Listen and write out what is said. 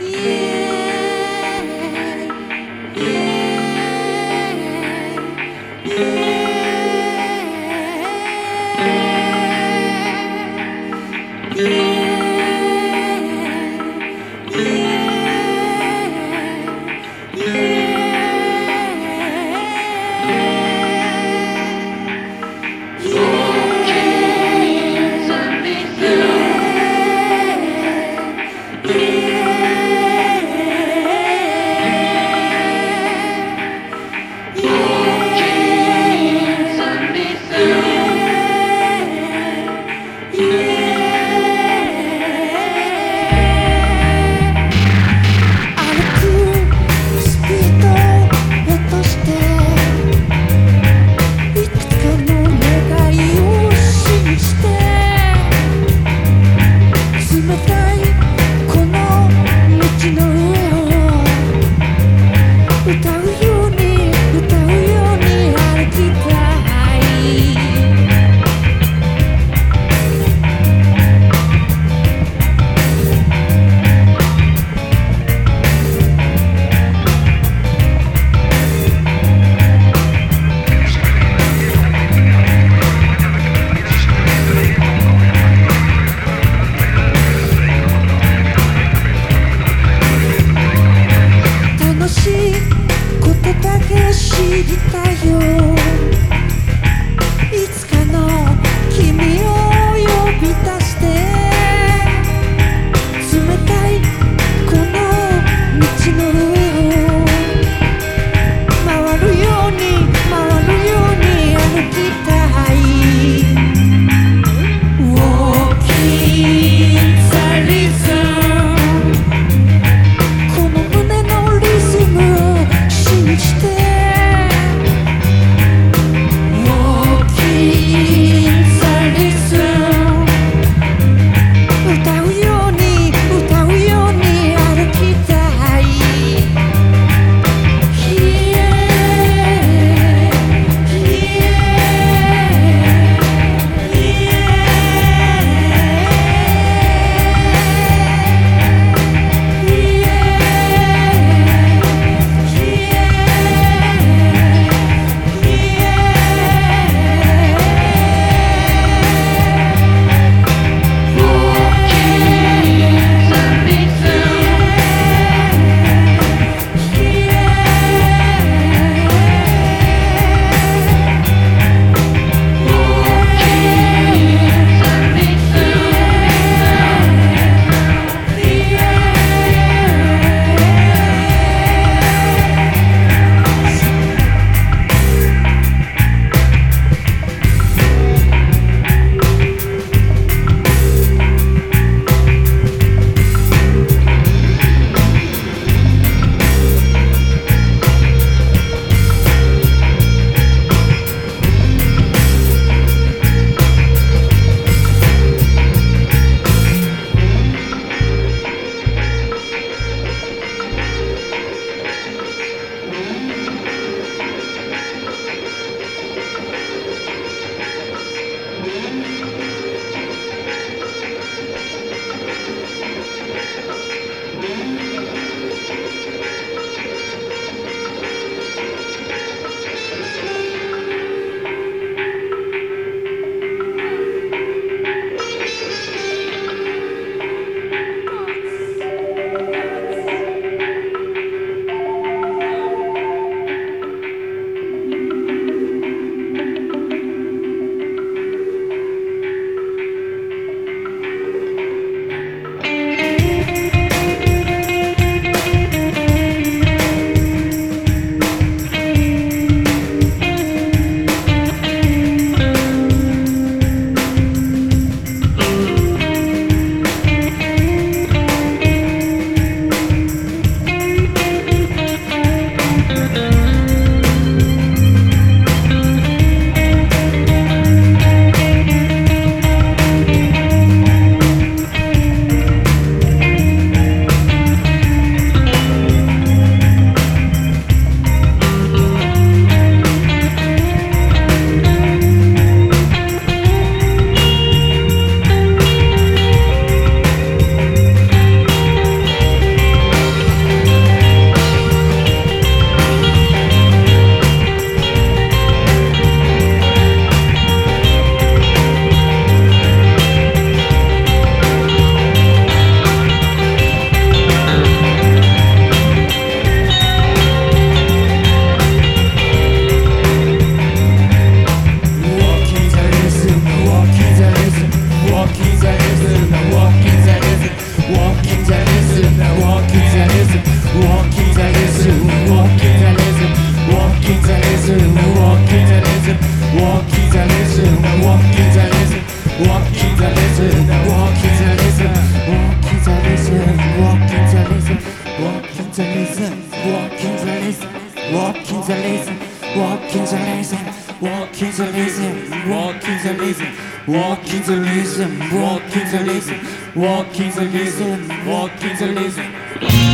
Yeah. listen, walk in the listen, walking the listen, walking the listen, walking the listen, walking the listen, walking the listen, walking the listen, walking the listen, walk in listen.